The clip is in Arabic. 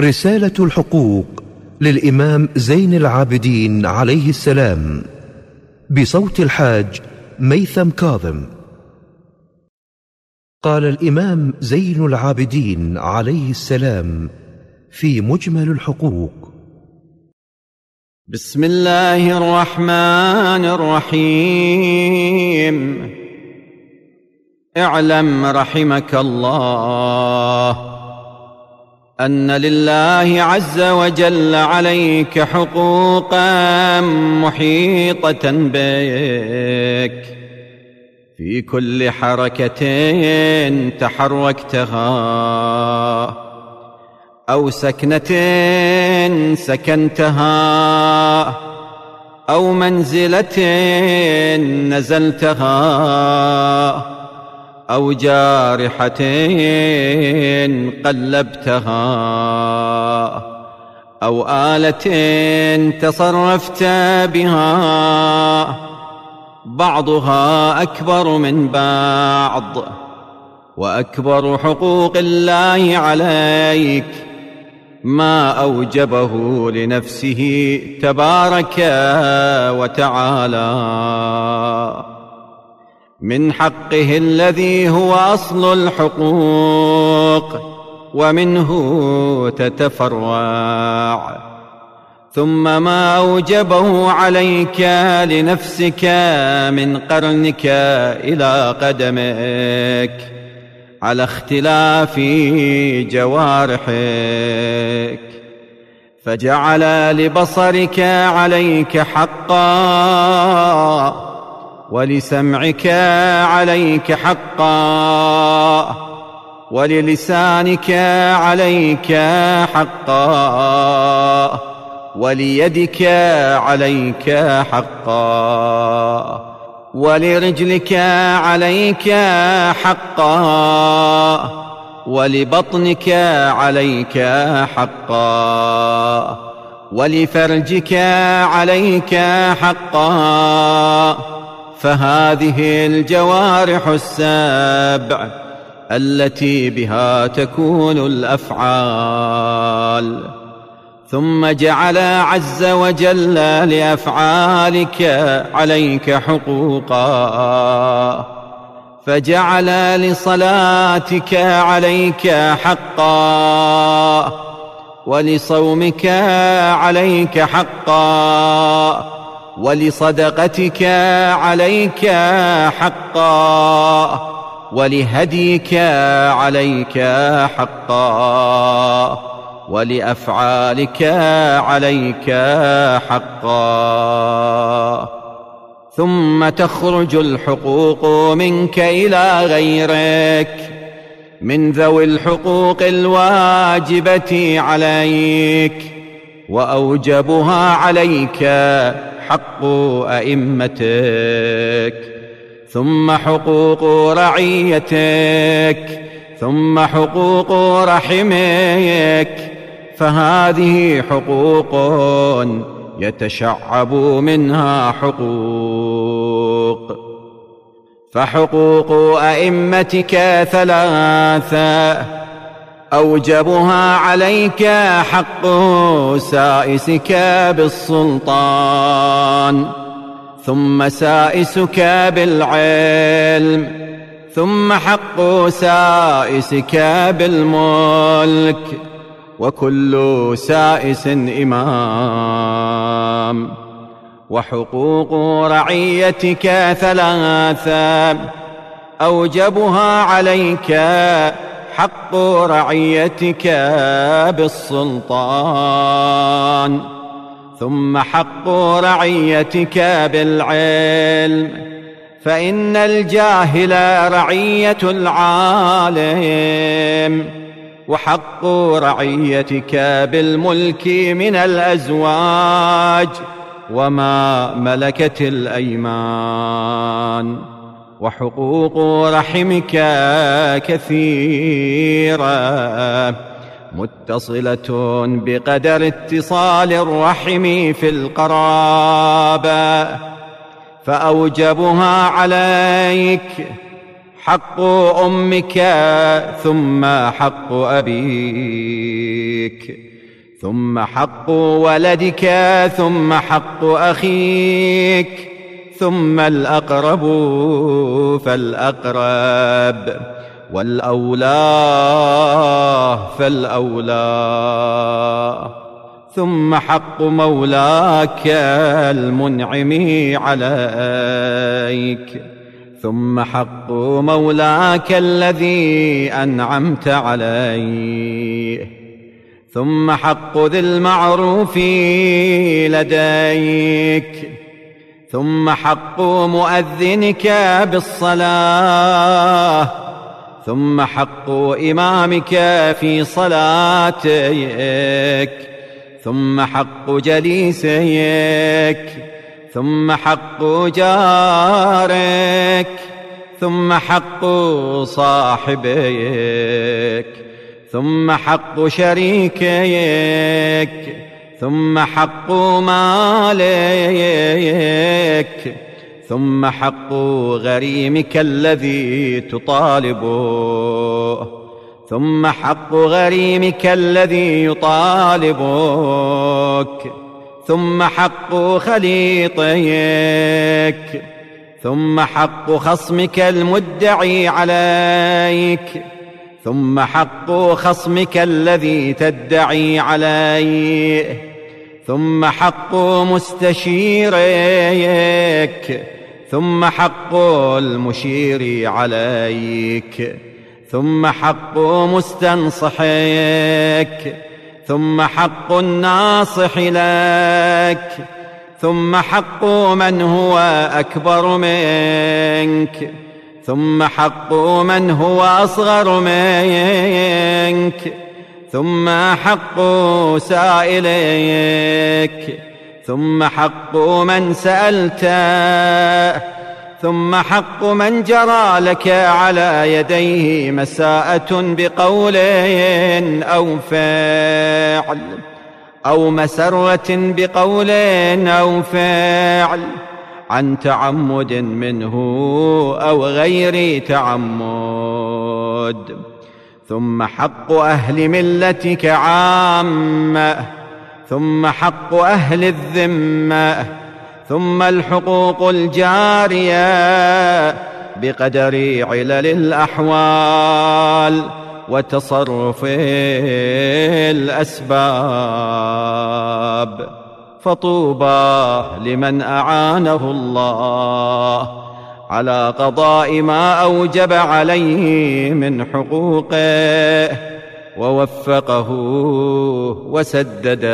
رسالة الحقوق للإمام زين العابدين عليه السلام بصوت الحاج ميثم كاظم. قال الإمام زين العابدين عليه السلام في مجمل الحقوق بسم الله الرحمن الرحيم. اعلم رحمك الله. أن لله عز وجل عليك حقوقا محيطة بك. في كل حركة تحركتها. أو سكنة سكنتها. أو منزلة نزلتها. أو جارحة قلبتها أو آلة تصرفت بها بعضها أكبر من بعض وأكبر حقوق الله عليك ما أوجبه لنفسه تبارك وتعالى من حقه الذي هو أصل الحقوق ومنه تتفرع. ثم ما أوجبه عليك لنفسك من قرنك إلى قدمك على اختلاف جوارحك. فجعل لبصرك عليك حقا. ولسمعك عليك حقا. وللسانك عليك حقا. وليدك عليك حقا. ولرجلك عليك حقا. ولبطنك عليك حقا. ولفرجك عليك حقا. فهذه الجوارح السبع التي بها تكون الأفعال. ثم جعل عز وجل لأفعالك عليك حقوقا. فجعل لصلاتك عليك حقا. ولصومك عليك حقا. ولصدقتك عليك حقا ولهديك عليك حقا ولأفعالك عليك حقا. ثم تخرج الحقوق منك إلى غيرك من ذوي الحقوق الواجبة عليك وأوجبها عليك حق أئمتك ثم حقوق رعيتك ثم حقوق رحمك فهذه حقوق يتشعب منها حقوق. فحقوق أئمتك ثلاثة أوجبها عليك حق سائسك بالسلطان ثم سائسك بالعلم ثم حق سائسك بالملك وكل سائس إمام. وحقوق رعيتك ثلاثة أوجبها عليك حق رعيتك بالسلطان. ثم حق رعيتك بالعلم. فإن الجاهل رعية العالم. وحق رعيتك بالملك من الأزواج. وما ملكت الأيمان. وحقوق رحمك كثيرة. متصلة بقدر اتصال الرحم في القرابة فأوجبها عليك حق أمك ثم حق أبيك ثم حق ولدك ثم حق أخيك. ثم الأقرب فالأقرب والأولى فالأولى ثم حق مولاك المنعم عليك ثم حق مولاك الذي أنعمت عليه ثم حق ذي المعروف لديك ثم حق مؤذنك بالصلاة ثم حق إمامك في صلاتك ثم حق جليسك ثم حق جارك ثم حق صاحبك ثم حق شريكك. ثم حق مالك ثم حق غريمك الذي تطالبه ثم حق غريمك الذي يطالبك ثم حق خليطيك ثم حق خصمك المدعي عليك. ثم حق خصمك الذي تدعي عليه. ثم حق مستشيرك. ثم حق المشير عليك. ثم حق مستنصحك. ثم حق الناصح لك. ثم حق من هو أكبر منك. ثم حق من هو أصغر منك. ثم حق سائلك ثم حق من سالته ثم حق من جرى لك على يديه مساءة بقول أو فعل أو مسرة بقول أو فعل. عن تعمد منه أو غير تعمد. ثم حق أهل ملتك عامة ثم حق أهل الذمة ثم الحقوق الجارية بقدر علل الأحوال وتصرف الأسباب. فطوبى لمن أعانه الله. على قضاء ما أوجب عليه من حقوقه ووفقه وسدده.